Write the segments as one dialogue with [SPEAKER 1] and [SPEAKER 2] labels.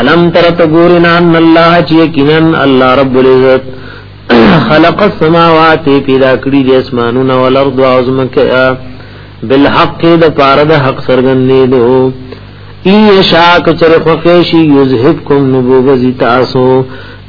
[SPEAKER 1] الم تر تګورنا ان الله چې کینن الله رب العزت خلق السماوات پیدا کړی د اسمانونو او الارض او زمکه بالحق د پاره د حق سرګنې دو ای شاک چر خوښی یذهبکم نبوغ زی تاسو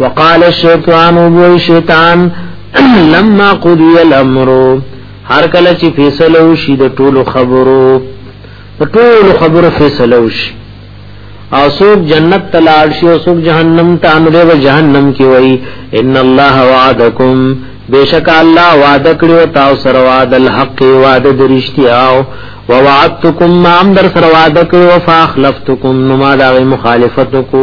[SPEAKER 1] وقال الشیطان وی شیطان لما قضی الامر هر کله چې فیصله وشي د ټولو خبرو په ټولو خبرو فیصله وشي او سوق جنت تلاړ شي او سوق جهنم ته امره و جهنم کې وای ان الله وعدکم بیشک الله وعده کړو تاسو سره وعده الحق وعده درشتیا او ووعدتکم ما ام در سره وعده کړو فاخلفتکم نو ما دا مخالفت کو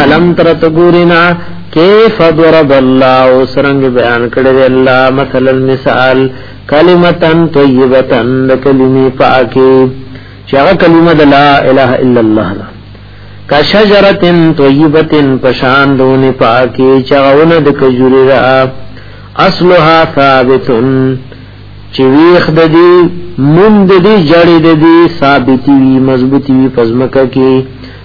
[SPEAKER 1] علم تر تګورینا کیف ضرب الله سرنګ بیان کړی دی الله مثلا مثال کلمتن طیبتن د کلمې پاکي چې هغه کلمه د لا اله الا الله ده کا شجرتن طیبتن پشان دونه پاکي چې هغه د کجوري را اصلها ثابتن چې ویخ د دې مون د دې جړې د دې ثابتي وي مضبوطي وي پزمکه کې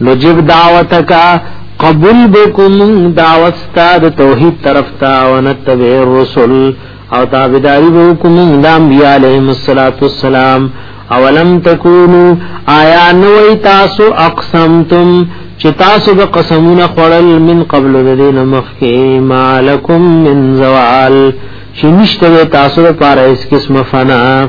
[SPEAKER 1] نجب دعوتک قبول بکم دعوت ستاد توحید طرف تا ونتبع الرسل او تابداری بکم لانبیاء علیهم السلام اولم تکونو آیا نوی تاسو اقسمتم چې تاسو به قسمونه خړل من قبل ذین مخکی مالکم من زوال چې نشته تاسو لپاره اس قسم فنا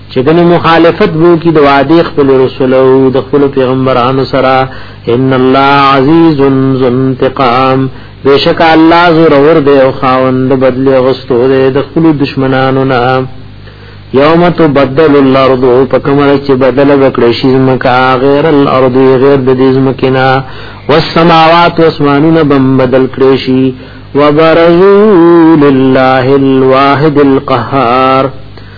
[SPEAKER 1] چې دنه مخالفت وو کی د وعده خپل رسول او د خپل پیغمبرانو سره ان الله عزیز ذو انتقام بشک الله زور ور دی او خاوند بدل غستو دی د خپل دشمنانو نه یوم تبدل الارض پکمر چې بدل وکړي شي زمکا غیر الارض غیر د دې زمکنا والسماوات واسمانونه بم بدل کړي شي وبرزوا لله الواحد القهار